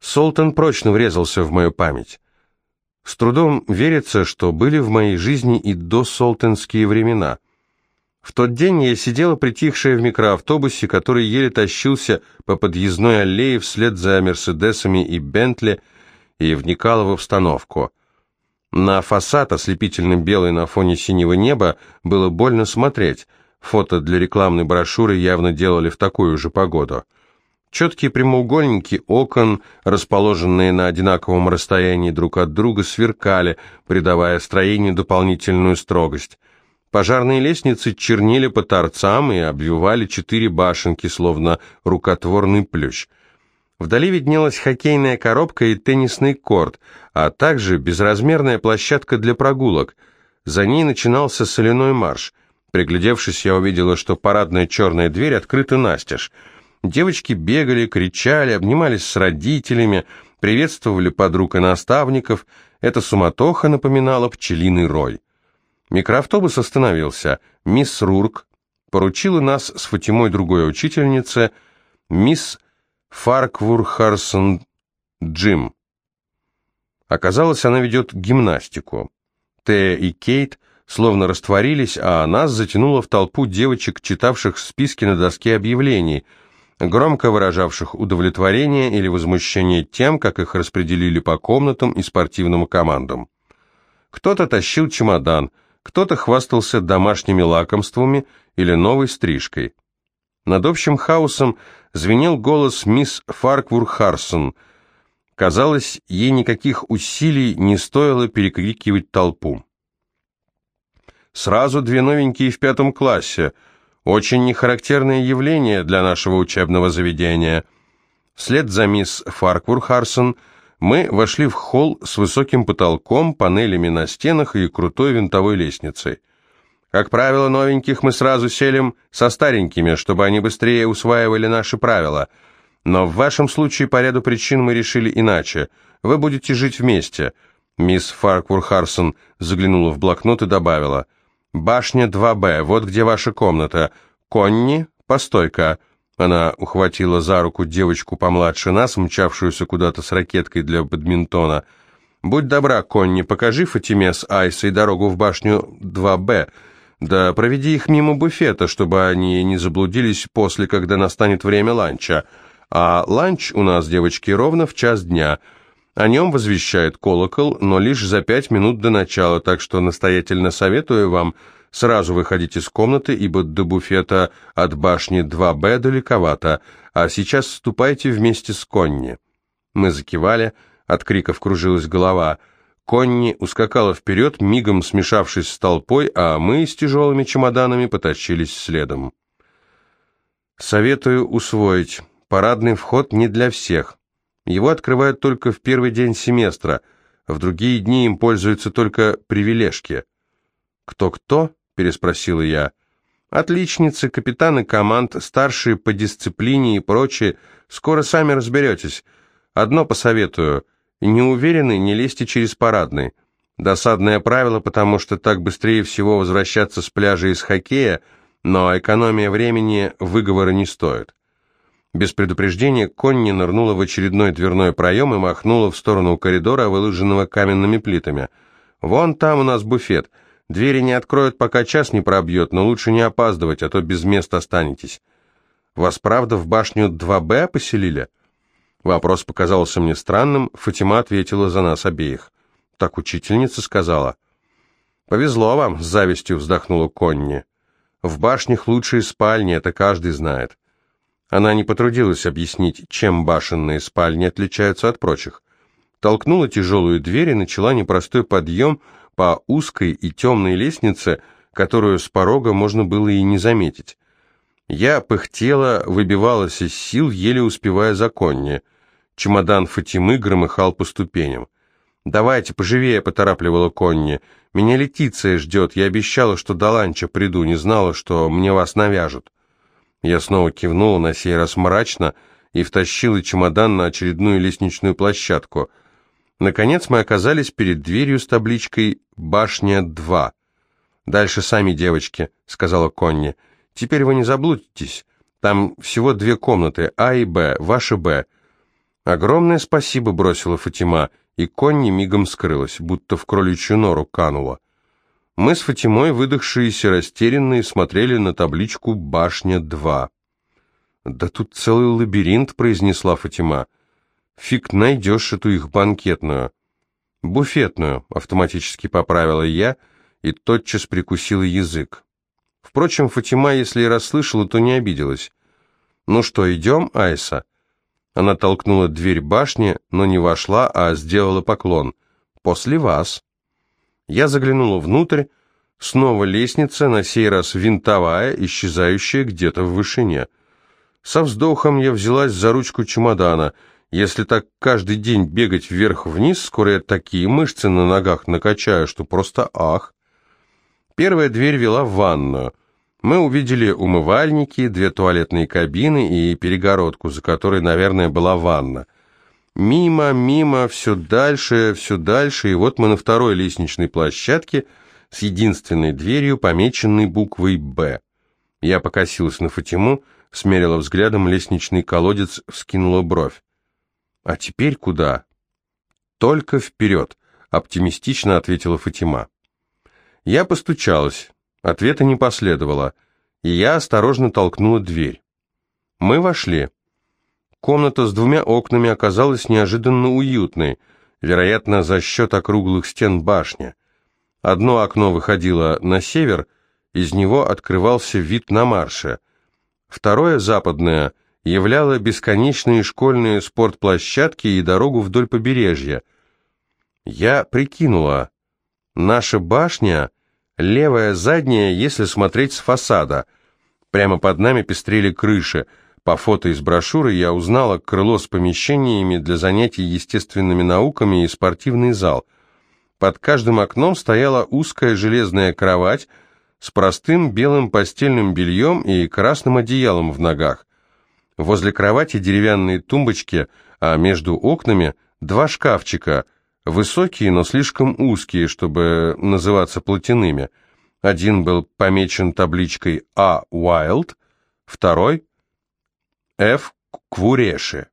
Солтан прочно врезался в мою память. С трудом верится, что были в моей жизни и до солтанские времена. В тот день я сидела притихшая в микроавтобусе, который еле тащился по подъездной аллее вслед за Мерседесами и Бентли, и вникала в обстановку. На фасад, ослепительно белый на фоне синего неба, было больно смотреть. Фото для рекламной брошюры явно делали в такую же погоду. Четкие прямоугольники окон, расположенные на одинаковом расстоянии друг от друга, сверкали, придавая строению дополнительную строгость. Пожарные лестницы чернили по торцам и обвивали четыре башенки, словно рукотворный плющ. Вдали виднелась хоккейная коробка и теннисный корт, а также безразмерная площадка для прогулок. За ней начинался соляной марш. Приглядевшись, я увидела, что парадная черная дверь открыта настежь. Девочки бегали, кричали, обнимались с родителями, приветствовали подруг и наставников. Эта суматоха напоминала пчелиный рой. Микроавтобус остановился. Мисс Рурк поручила нас с Фатимой другой учительнице, мисс Фарквур Харсон Джим. Оказалось, она ведет гимнастику. Тея и Кейт словно растворились, а нас затянуло в толпу девочек, читавших списки на доске объявлений – громко выражавших удовлетворение или возмущение тем, как их распределили по комнатам и спортивным командам. Кто-то тащил чемодан, кто-то хвастался домашними лакомствами или новой стрижкой. Над общим хаосом звенел голос мисс Фарквур Харсон. Казалось, ей никаких усилий не стоило перекрикивать толпу. «Сразу две новенькие в пятом классе», очень нехарактерное явление для нашего учебного заведения. Вслед за мисс Фарквур Харсон мы вошли в холл с высоким потолком, панелями на стенах и крутой винтовой лестницей. Как правило, новеньких мы сразу селим со старенькими, чтобы они быстрее усваивали наши правила. Но в вашем случае по ряду причин мы решили иначе. Вы будете жить вместе. Мисс Фарквур Харсон заглянула в блокнот и добавила – «Башня 2Б, вот где ваша комната. Конни, постой-ка». Она ухватила за руку девочку помладше нас, мчавшуюся куда-то с ракеткой для бадминтона. «Будь добра, Конни, покажи Фатиме с Айсой дорогу в башню 2Б. Да проведи их мимо буфета, чтобы они не заблудились после, когда настанет время ланча. А ланч у нас, девочки, ровно в час дня». О нем возвещает колокол, но лишь за пять минут до начала, так что настоятельно советую вам сразу выходить из комнаты, ибо до буфета от башни 2Б далековато, а сейчас ступайте вместе с Конни». Мы закивали, от криков кружилась голова. Конни ускакала вперед, мигом смешавшись с толпой, а мы с тяжелыми чемоданами потащились следом. «Советую усвоить. Парадный вход не для всех. Его открывают только в первый день семестра, в другие дни им пользуются только привилежки. «Кто-кто?» – переспросила я. «Отличницы, капитаны команд, старшие по дисциплине и прочее. Скоро сами разберетесь. Одно посоветую. Не уверены, не лезьте через парадный. Досадное правило, потому что так быстрее всего возвращаться с пляжа из хоккея, но экономия времени выговора не стоит. Без предупреждения Конни нырнула в очередной дверной проем и махнула в сторону коридора, выложенного каменными плитами. «Вон там у нас буфет. Двери не откроют, пока час не пробьет, но лучше не опаздывать, а то без места останетесь». «Вас, правда, в башню 2Б поселили?» Вопрос показался мне странным, Фатима ответила за нас обеих. Так учительница сказала. «Повезло вам», — с завистью вздохнула Конни. «В башнях лучшие спальни, это каждый знает». Она не потрудилась объяснить, чем башенные спальни отличаются от прочих. Толкнула тяжелую дверь и начала непростой подъем по узкой и темной лестнице, которую с порога можно было и не заметить. Я пыхтела, выбивалась из сил, еле успевая за конни. Чемодан Фатимы громыхал по ступеням. «Давайте, поживее», — поторапливала Конни. «Меня Летиция ждет. Я обещала, что до ланча приду, не знала, что мне вас навяжут». Я снова кивнула, на сей раз мрачно, и втащила чемодан на очередную лестничную площадку. Наконец мы оказались перед дверью с табличкой «Башня-2». «Дальше сами, девочки», — сказала Конни. «Теперь вы не заблудитесь. Там всего две комнаты, А и Б, ваша Б. «Огромное спасибо», — бросила Фатима, и Конни мигом скрылась, будто в кроличью нору канула. Мы с Фатимой, выдохшиеся, растерянные, смотрели на табличку «Башня-2». «Да тут целый лабиринт», — произнесла Фатима. «Фиг найдешь эту их банкетную». «Буфетную», — автоматически поправила я и тотчас прикусила язык. Впрочем, Фатима, если и расслышала, то не обиделась. «Ну что, идем, Айса?» Она толкнула дверь башни, но не вошла, а сделала поклон. «После вас». Я заглянула внутрь, снова лестница, на сей раз винтовая, исчезающая где-то в вышине. Со вздохом я взялась за ручку чемодана. Если так каждый день бегать вверх-вниз, скоро я такие мышцы на ногах накачаю, что просто ах. Первая дверь вела в ванную. Мы увидели умывальники, две туалетные кабины и перегородку, за которой, наверное, была ванна. Мимо, мимо, все дальше, все дальше, и вот мы на второй лестничной площадке с единственной дверью, помеченной буквой «Б». Я покосилась на Фатиму, смерила взглядом лестничный колодец, вскинула бровь. «А теперь куда?» «Только вперед», — оптимистично ответила Фатима. Я постучалась. Ответа не последовало, и я осторожно толкнула дверь. Мы вошли. Комната с двумя окнами оказалась неожиданно уютной, вероятно, за счет округлых стен башни. Одно окно выходило на север, из него открывался вид на марше. Второе, западное, являло бесконечные школьные спортплощадки и дорогу вдоль побережья. Я прикинула, наша башня Левая задняя, если смотреть с фасада. Прямо под нами пестрели крыши. По фото из брошюры я узнала крыло с помещениями для занятий естественными науками и спортивный зал. Под каждым окном стояла узкая железная кровать с простым белым постельным бельем и красным одеялом в ногах. Возле кровати деревянные тумбочки, а между окнами два шкафчика – Высокие, но слишком узкие, чтобы называться платяными. Один был помечен табличкой «А. Уайлд», второй «Ф. Квуреши».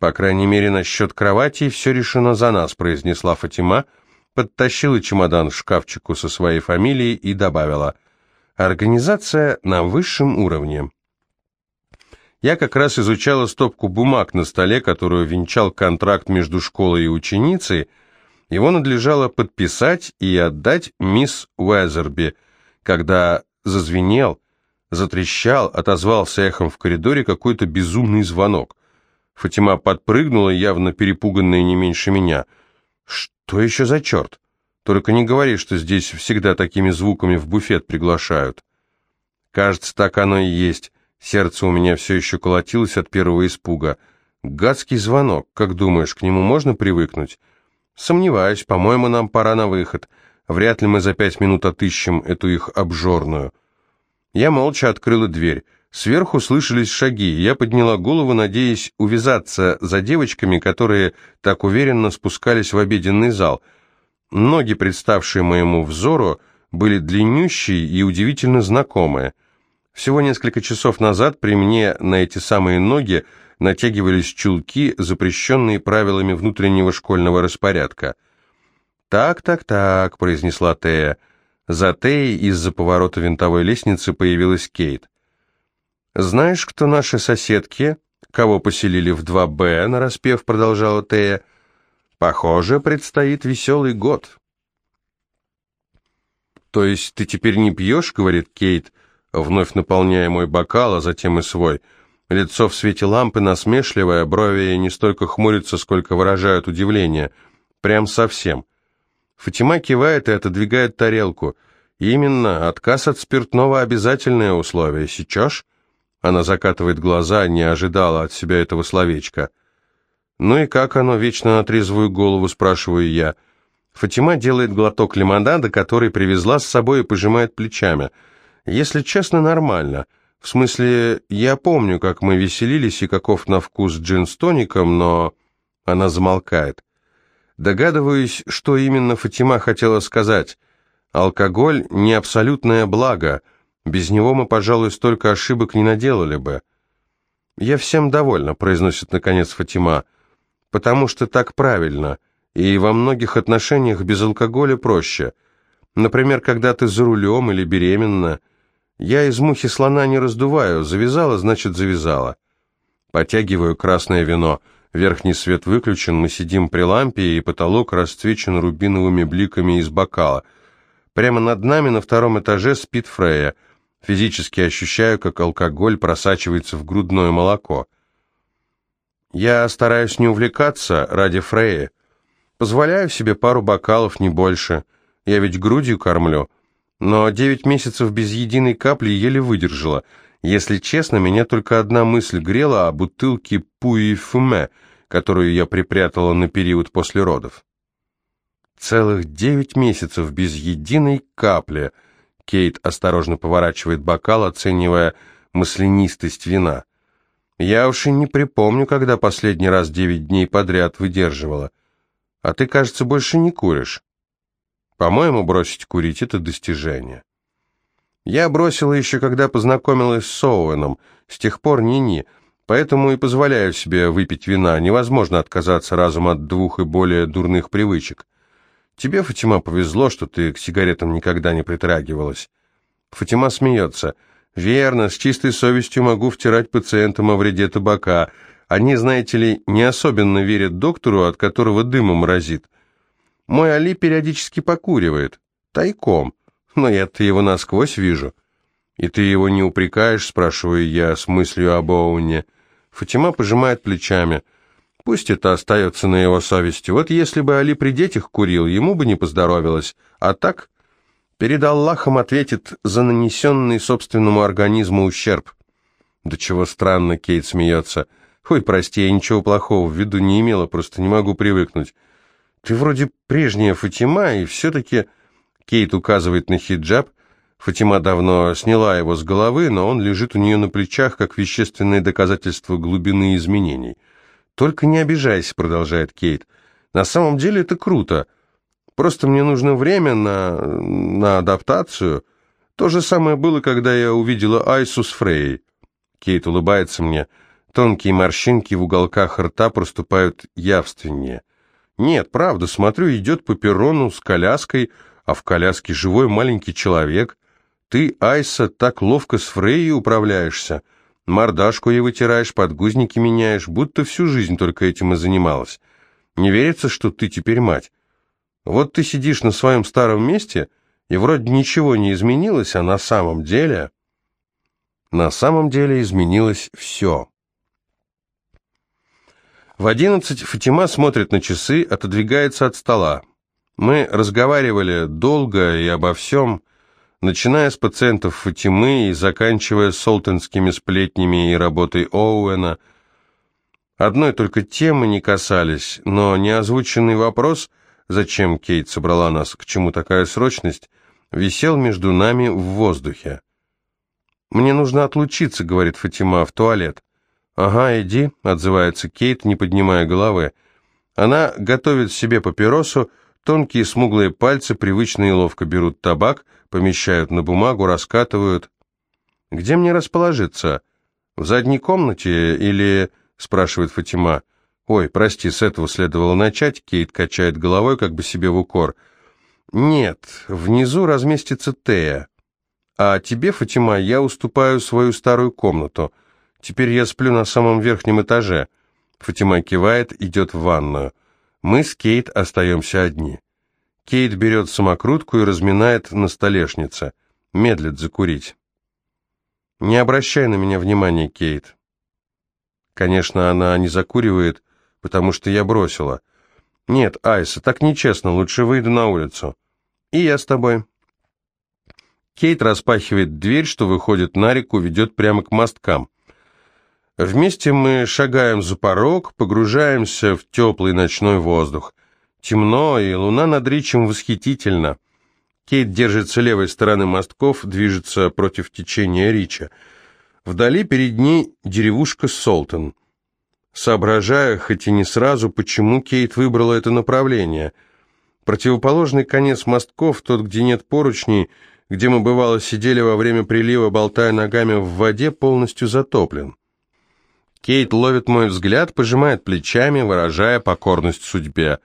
«По крайней мере, насчет кровати все решено за нас», — произнесла Фатима, подтащила чемодан к шкафчику со своей фамилией и добавила «Организация на высшем уровне». Я как раз изучала стопку бумаг на столе, которую венчал контракт между школой и ученицей. Его надлежало подписать и отдать мисс Уэзерби, когда зазвенел, затрещал, отозвался эхом в коридоре какой-то безумный звонок. Фатима подпрыгнула, явно перепуганная не меньше меня. «Что еще за черт? Только не говори, что здесь всегда такими звуками в буфет приглашают». «Кажется, так оно и есть». Сердце у меня все еще колотилось от первого испуга. Гадский звонок, как думаешь, к нему можно привыкнуть? Сомневаюсь, по-моему, нам пора на выход. Вряд ли мы за пять минут отыщем эту их обжорную. Я молча открыла дверь. Сверху слышались шаги, я подняла голову, надеясь увязаться за девочками, которые так уверенно спускались в обеденный зал. Ноги, представшие моему взору, были длиннющие и удивительно знакомые. Всего несколько часов назад при мне на эти самые ноги натягивались чулки, запрещенные правилами внутреннего школьного распорядка. «Так, так, так», — произнесла Тея. За Теей из-за поворота винтовой лестницы появилась Кейт. «Знаешь, кто наши соседки? Кого поселили в 2Б?» — нараспев продолжала Тея. «Похоже, предстоит веселый год». «То есть ты теперь не пьешь?» — говорит Кейт, — вновь наполняя мой бокал, а затем и свой. Лицо в свете лампы насмешливое, брови не столько хмурятся, сколько выражают удивление. Прям совсем. Фатима кивает и отодвигает тарелку. Именно, отказ от спиртного обязательное условие. Сейчас? Она закатывает глаза, не ожидала от себя этого словечка. «Ну и как оно, вечно на трезвую голову?» – спрашиваю я. Фатима делает глоток лимонада, который привезла с собой и пожимает плечами – если честно, нормально. В смысле, я помню, как мы веселились и каков на вкус джин с тоником, но... Она замолкает. Догадываюсь, что именно Фатима хотела сказать. Алкоголь — не абсолютное благо. Без него мы, пожалуй, столько ошибок не наделали бы. «Я всем довольна», — произносит наконец Фатима, — «потому что так правильно, и во многих отношениях без алкоголя проще. Например, когда ты за рулем или беременна. Я из мухи слона не раздуваю, завязала, значит, завязала». Потягиваю красное вино. Верхний свет выключен, мы сидим при лампе, и потолок расцвечен рубиновыми бликами из бокала. Прямо над нами на втором этаже спит Фрея. Физически ощущаю, как алкоголь просачивается в грудное молоко. Я стараюсь не увлекаться ради Фреи. Позволяю себе пару бокалов, не больше. Я ведь грудью кормлю. Но девять месяцев без единой капли еле выдержала — если честно, меня только одна мысль грела о бутылке Пуи-Фуме, которую я припрятала на период после родов. Целых девять месяцев без единой капли. Кейт осторожно поворачивает бокал, оценивая маслянистость вина. Я уж и не припомню, когда последний раз девять дней подряд выдерживала. А ты, кажется, больше не куришь. По-моему, бросить курить — это достижение. Я бросила еще, когда познакомилась с Оуэном, с тех пор ни-ни, поэтому и позволяю себе выпить вина, невозможно отказаться разом от двух и более дурных привычек. Тебе, Фатима, повезло, что ты к сигаретам никогда не притрагивалась. Фатима смеется. Верно, с чистой совестью могу втирать пациентам о вреде табака. Они, знаете ли, не особенно верят доктору, от которого дымом разит. Мой Али периодически покуривает. Тайком. Но я-то его насквозь вижу. И ты его не упрекаешь, спрашиваю я с мыслью об Оуне. Фатима пожимает плечами. Пусть это остается на его совести. Вот если бы Али при детях курил, ему бы не поздоровилось. А так, перед Аллахом ответит за нанесенный собственному организму ущерб. Да чего странно, Кейт смеется. Ой, прости, я ничего плохого в виду не имела, просто не могу привыкнуть. Ты вроде прежняя Фатима, и все-таки... Кейт указывает на хиджаб. Фатима давно сняла его с головы, но он лежит у нее на плечах, как вещественное доказательство глубины изменений. «Только не обижайся», — продолжает Кейт. «На самом деле это круто. Просто мне нужно время на... на адаптацию. То же самое было, когда я увидела Айсу с Фрей». Кейт улыбается мне. Тонкие морщинки в уголках рта проступают явственнее. «Нет, правда, смотрю, идет по перрону с коляской, а в коляске живой маленький человек. Ты, Айса, так ловко с Фрейей управляешься. Мордашку ей вытираешь, подгузники меняешь, будто всю жизнь только этим и занималась. Не верится, что ты теперь мать. Вот ты сидишь на своем старом месте, и вроде ничего не изменилось, а на самом деле... На самом деле изменилось все. В одиннадцать Фатима смотрит на часы, отодвигается от стола. Мы разговаривали долго и обо всем, начиная с пациентов Фатимы и заканчивая солтенскими сплетнями и работой Оуэна. Одной только темы не касались, но неозвученный вопрос, зачем Кейт собрала нас, к чему такая срочность, висел между нами в воздухе. «Мне нужно отлучиться», — говорит Фатима, — «в туалет». «Ага, иди», — отзывается Кейт, не поднимая головы. Она готовит себе папиросу, — Тонкие смуглые пальцы привычно и ловко берут табак, помещают на бумагу, раскатывают. «Где мне расположиться? В задней комнате или...» — спрашивает Фатима. «Ой, прости, с этого следовало начать», — Кейт качает головой, как бы себе в укор. «Нет, внизу разместится Тея. А тебе, Фатима, я уступаю свою старую комнату. Теперь я сплю на самом верхнем этаже». Фатима кивает, идет в ванную. Мы с Кейт остаемся одни. Кейт берет самокрутку и разминает на столешнице. Медлит закурить. «Не обращай на меня внимания, Кейт». Конечно, она не закуривает, потому что я бросила. «Нет, Айса, так нечестно, лучше выйду на улицу». «И я с тобой». Кейт распахивает дверь, что выходит на реку, ведет прямо к мосткам. Вместе мы шагаем за порог, погружаемся в теплый ночной воздух. Темно, и луна над речем восхитительна. Кейт держится левой стороны мостков, движется против течения Рича. Вдали перед ней деревушка Солтон. Соображая, хоть и не сразу, почему Кейт выбрала это направление. Противоположный конец мостков, тот, где нет поручней, где мы бывало сидели во время прилива, болтая ногами в воде, полностью затоплен. Кейт ловит мой взгляд, пожимает плечами, выражая покорность судьбе.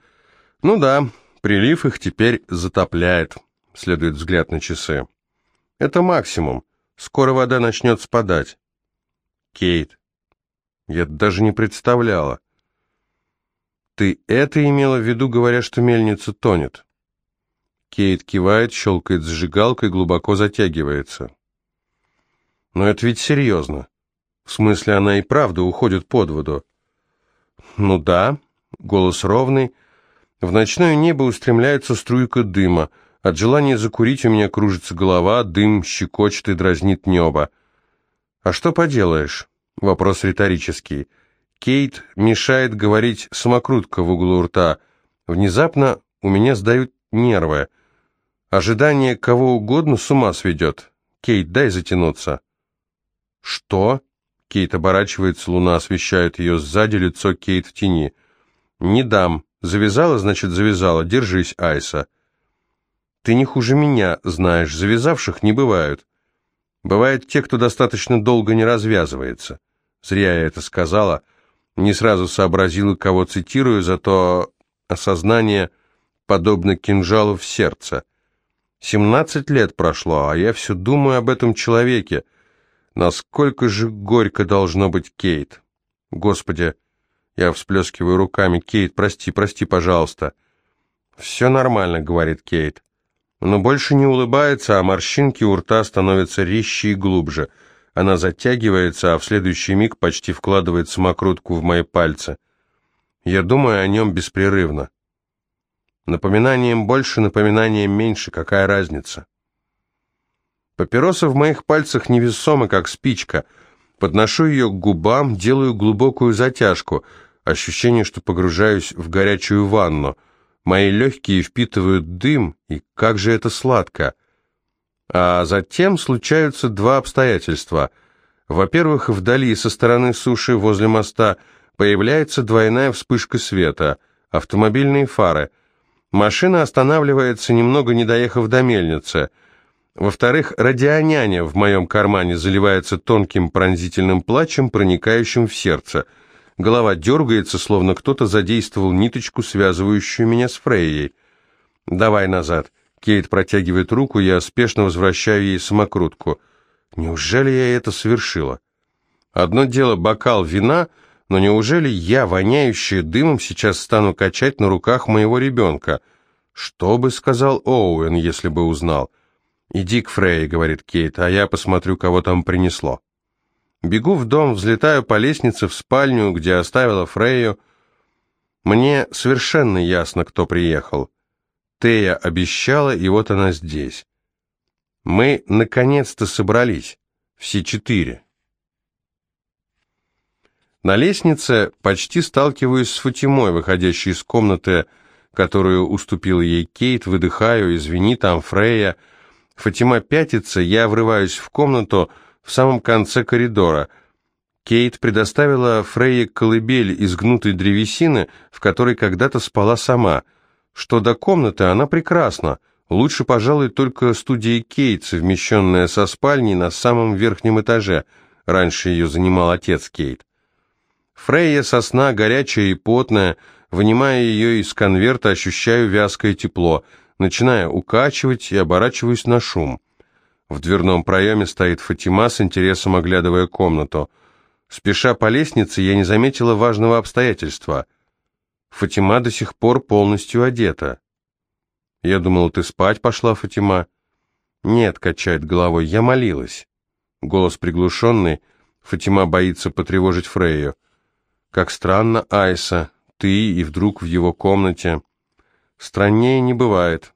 Ну да, прилив их теперь затопляет, следует взгляд на часы. Это максимум. Скоро вода начнет спадать. Кейт, я даже не представляла. Ты это имела в виду, говоря, что мельница тонет? Кейт кивает, щелкает зажигалкой, глубоко затягивается. Но это ведь серьезно. В смысле, она и правда уходит под воду. Ну да, голос ровный. В ночное небо устремляется струйка дыма. От желания закурить у меня кружится голова, дым щекочет и дразнит небо. А что поделаешь? Вопрос риторический. Кейт мешает говорить самокрутка в углу рта. Внезапно у меня сдают нервы. Ожидание кого угодно с ума сведет. Кейт, дай затянуться. Что? Кейт оборачивается, луна освещает ее сзади, лицо Кейт в тени. Не дам. Завязала, значит, завязала. Держись, Айса. Ты не хуже меня знаешь, завязавших не бывают. Бывают те, кто достаточно долго не развязывается. Зря я это сказала. Не сразу сообразила, кого цитирую, зато осознание подобно кинжалу в сердце. Семнадцать лет прошло, а я все думаю об этом человеке. Насколько же горько должно быть Кейт. Господи, я всплескиваю руками. Кейт, прости, прости, пожалуйста. Все нормально, говорит Кейт но больше не улыбается, а морщинки у рта становятся резче и глубже. Она затягивается, а в следующий миг почти вкладывает самокрутку в мои пальцы. Я думаю о нем беспрерывно. Напоминанием больше, напоминанием меньше, какая разница? Папироса в моих пальцах невесома, как спичка. Подношу ее к губам, делаю глубокую затяжку. Ощущение, что погружаюсь в горячую ванну — Мои легкие впитывают дым, и как же это сладко. А затем случаются два обстоятельства. Во-первых, вдали со стороны суши возле моста появляется двойная вспышка света, автомобильные фары. Машина останавливается, немного не доехав до мельницы. Во-вторых, радионяня в моем кармане заливается тонким пронзительным плачем, проникающим в сердце – Голова дергается, словно кто-то задействовал ниточку, связывающую меня с Фрейей. «Давай назад». Кейт протягивает руку, я спешно возвращаю ей самокрутку. Неужели я это совершила? Одно дело бокал вина, но неужели я, воняющая дымом, сейчас стану качать на руках моего ребенка? Что бы сказал Оуэн, если бы узнал? «Иди к Фрейе», — говорит Кейт, — «а я посмотрю, кого там принесло». Бегу в дом, взлетаю по лестнице в спальню, где оставила Фрейю. Мне совершенно ясно, кто приехал. Тея обещала, и вот она здесь. Мы наконец-то собрались, все четыре. На лестнице почти сталкиваюсь с Фатимой, выходящей из комнаты, которую уступил ей Кейт, выдыхаю, извини, там Фрейя. Фатима пятится, я врываюсь в комнату, в самом конце коридора. Кейт предоставила Фрейе колыбель из гнутой древесины, в которой когда-то спала сама. Что до комнаты, она прекрасна. Лучше, пожалуй, только студия Кейт, совмещенная со спальней на самом верхнем этаже. Раньше ее занимал отец Кейт. Фрейя сосна горячая и потная, вынимая ее из конверта, ощущаю вязкое тепло, начиная укачивать и оборачиваюсь на шум. В дверном проеме стоит Фатима с интересом оглядывая комнату. Спеша по лестнице, я не заметила важного обстоятельства. Фатима до сих пор полностью одета. Я думала, ты спать пошла, Фатима. Нет, качает головой, я молилась. Голос приглушенный, Фатима боится потревожить Фрейю. Как странно, Айса, ты и вдруг в его комнате. Страннее не бывает.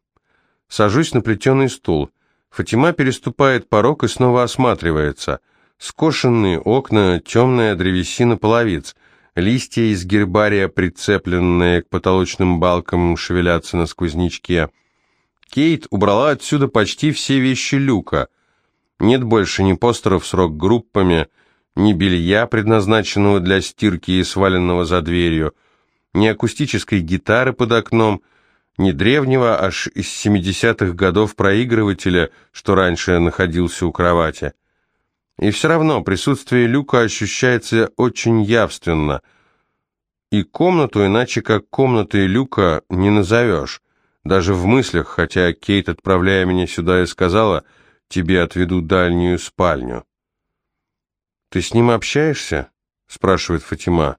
Сажусь на плетеный стул. Фатима переступает порог и снова осматривается. Скошенные окна, темная древесина половиц, листья из гербария, прицепленные к потолочным балкам, шевелятся на сквознячке. Кейт убрала отсюда почти все вещи люка. Нет больше ни постеров с рок-группами, ни белья, предназначенного для стирки и сваленного за дверью, ни акустической гитары под окном — не древнего, аж из 70-х годов проигрывателя, что раньше находился у кровати. И все равно присутствие Люка ощущается очень явственно. И комнату иначе как комнатой Люка не назовешь. Даже в мыслях, хотя Кейт, отправляя меня сюда, и сказала, тебе отведу дальнюю спальню. «Ты с ним общаешься?» — спрашивает Фатима.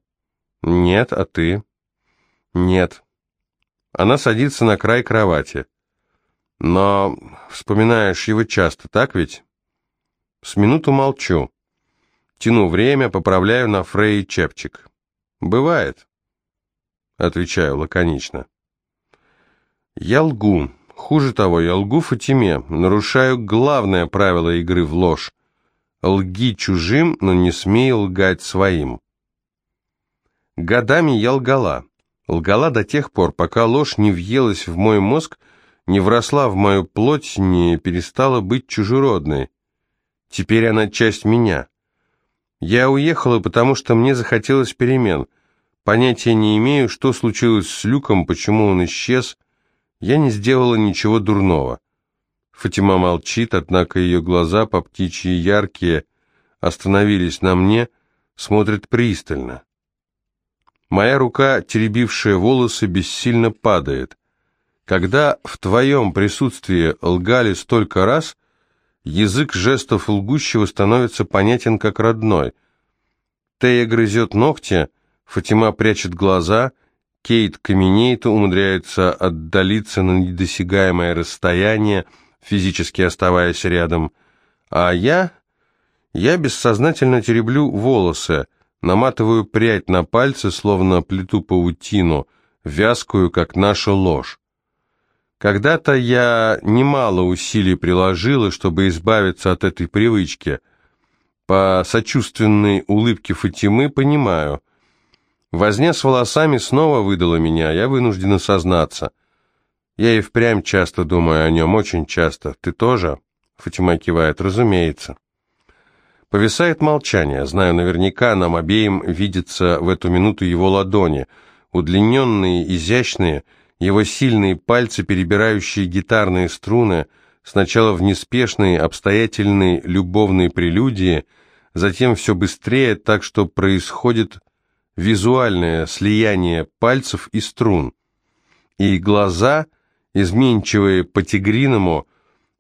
«Нет, а ты?» «Нет». Она садится на край кровати. «Но вспоминаешь его часто, так ведь?» С минуту молчу. Тяну время, поправляю на Фрей чепчик. «Бывает», — отвечаю лаконично. «Я лгу. Хуже того, я лгу Фатиме, нарушаю главное правило игры в ложь. Лги чужим, но не смей лгать своим». Годами я лгала. Лгала до тех пор, пока ложь не въелась в мой мозг, не вросла в мою плоть, не перестала быть чужеродной. Теперь она часть меня. Я уехала, потому что мне захотелось перемен. Понятия не имею, что случилось с Люком, почему он исчез. Я не сделала ничего дурного. Фатима молчит, однако ее глаза, по птичьи яркие, остановились на мне, смотрят пристально. Моя рука, теребившая волосы, бессильно падает. Когда в твоем присутствии лгали столько раз, Язык жестов лгущего становится понятен как родной. Тея грызет ногти, Фатима прячет глаза, Кейт каменеет, умудряется отдалиться на недосягаемое расстояние, физически оставаясь рядом. А я... Я бессознательно тереблю волосы, наматываю прядь на пальцы, словно плету паутину, вязкую, как наша ложь. Когда-то я немало усилий приложила, чтобы избавиться от этой привычки. По сочувственной улыбке Фатимы понимаю. Возня с волосами снова выдала меня, я вынуждена сознаться. Я и впрямь часто думаю о нем, очень часто. Ты тоже? Фатима кивает, разумеется. Повисает молчание. Знаю наверняка, нам обеим видится в эту минуту его ладони. Удлиненные, изящные, его сильные пальцы, перебирающие гитарные струны, сначала в неспешной, обстоятельной, любовной прелюдии, затем все быстрее, так что происходит визуальное слияние пальцев и струн. И глаза, изменчивые по-тигриному,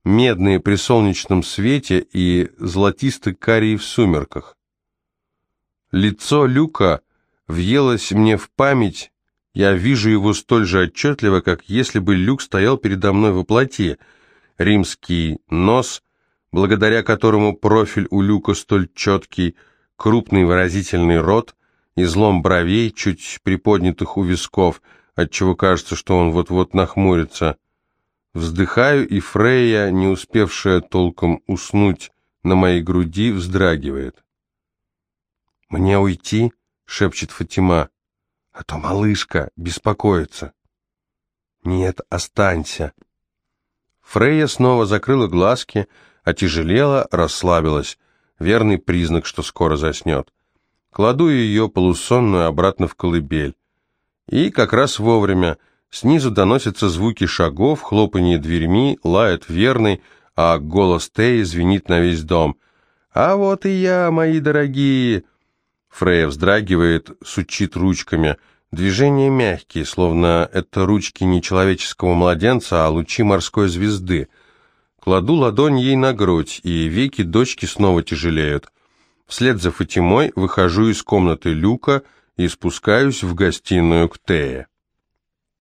медные при солнечном свете и золотисто-карие в сумерках. Лицо Люка въелось мне в память я вижу его столь же отчетливо, как если бы Люк стоял передо мной во плоти. Римский нос, благодаря которому профиль у Люка столь четкий, крупный выразительный рот, излом бровей, чуть приподнятых у висков, отчего кажется, что он вот-вот нахмурится. Вздыхаю, и Фрейя, не успевшая толком уснуть на моей груди, вздрагивает. «Мне уйти?» — шепчет Фатима а то малышка беспокоится. Нет, останься. Фрейя снова закрыла глазки, отяжелела, расслабилась. Верный признак, что скоро заснет. Кладу ее полусонную обратно в колыбель. И как раз вовремя. Снизу доносятся звуки шагов, хлопанье дверьми, лает верный, а голос Теи звенит на весь дом. «А вот и я, мои дорогие!» Фрея вздрагивает, сучит ручками. Движения мягкие, словно это ручки не человеческого младенца, а лучи морской звезды. Кладу ладонь ей на грудь, и веки дочки снова тяжелеют. Вслед за Фатимой выхожу из комнаты люка и спускаюсь в гостиную к Тее.